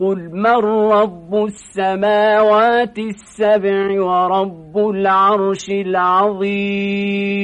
قل من رب السماوات السبع ورب العرش العظيم